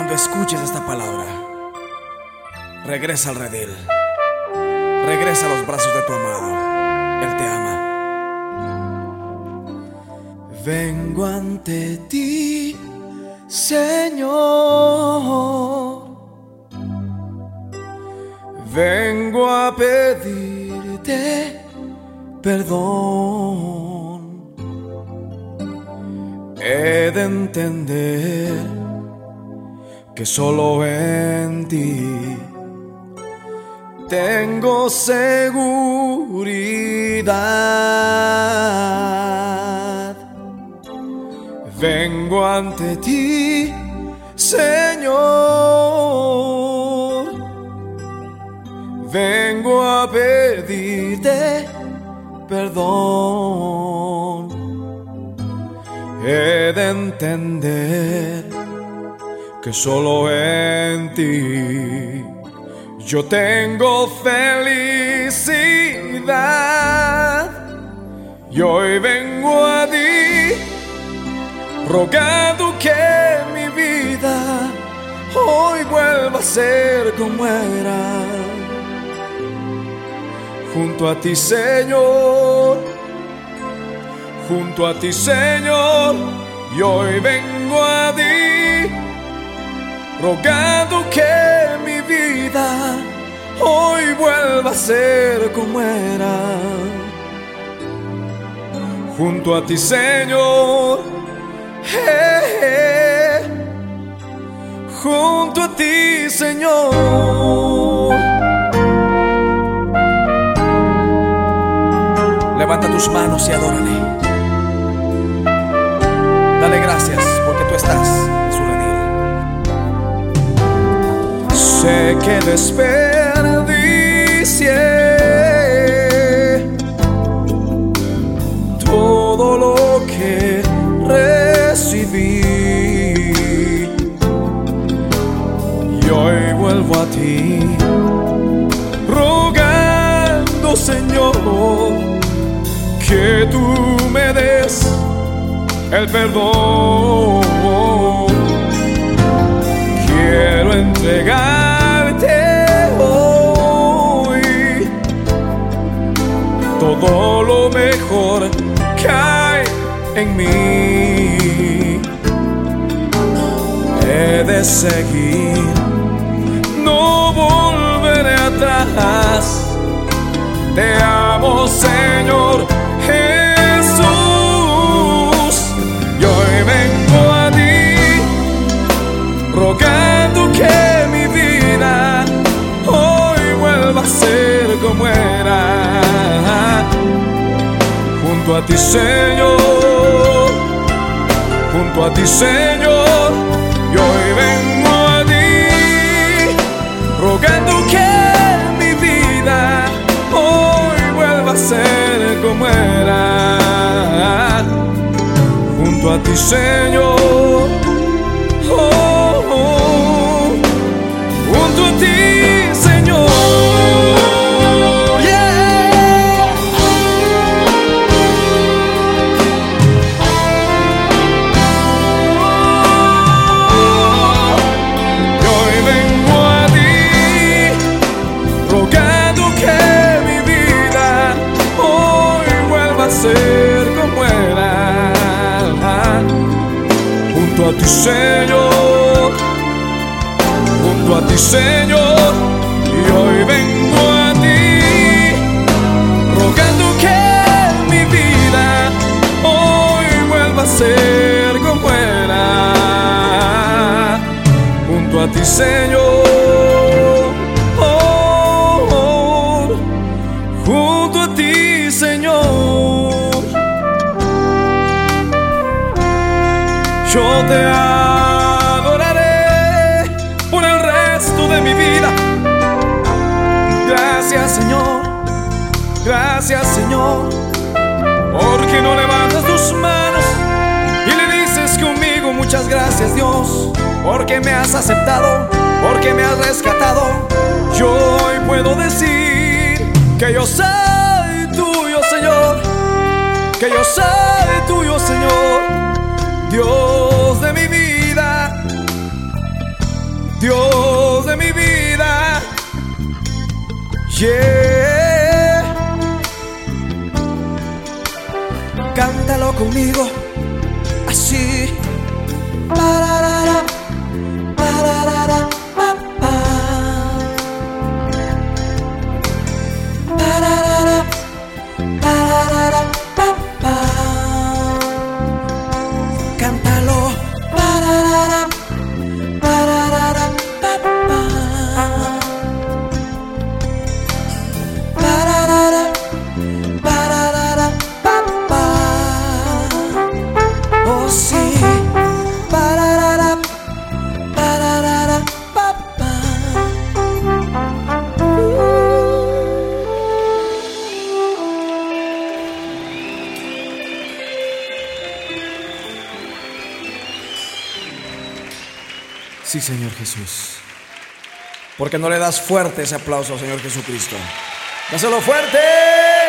Cuando escuches esta palabra, regresa al redil. Regresa a los brazos de tu amado. Él te ama. Vengo ante ti, Señor. Vengo a pedirte perdón. He de entender que solo en ti tengo seguridad. Vengo ante ti, Señor. Vengo a pedirte perdón. He de entender que solo en ti yo tengo felicidad. Y hoy vengo a ti rogando que mi vida hoy vuelva a ser como era. Junto a ti, Señor, junto a ti, Señor, y hoy vengo a ti rogando que mi vida hoy vuelva a ser como era. Junto a ti, Señor, junto a ti, Señor. Levanta tus manos y adórale. Sé que desperdicié todo lo que recibí. Y hoy vuelvo a ti, rogando, Señor que tú me des el perdón. En mí. He de seguir, no volveré atrás. Te amo, Señor Jesús. Y hoy vengo a ti, rogando que mi vida hoy vuelva a ser como era. Junto a ti, Señor, junto a ti, Señor. Y hoy vengo a ti, rogando que mi vida hoy vuelva a ser como era. Junto a ti, Señor. Ser como era. Junto a ti, Señor, junto a ti, Señor, y hoy vengo a ti, rogando que mi vida hoy vuelva a ser como era. Junto a ti, Señor. Yo te adoraré por el resto de mi vida. Gracias, Señor. Gracias, Señor. Porque no levantas tus manos y le dices conmigo muchas gracias, Dios. Porque me has aceptado, porque me has rescatado. Yo hoy puedo decir que yo soy tuyo, Señor. Que yo soy tuyo, Señor. Dios Cántalo conmigo, así. Pararara, pararara, Sí, Señor Jesús. ¿Por qué no le das fuerte ese aplauso Señor Jesucristo? ¡Dáselo fuerte!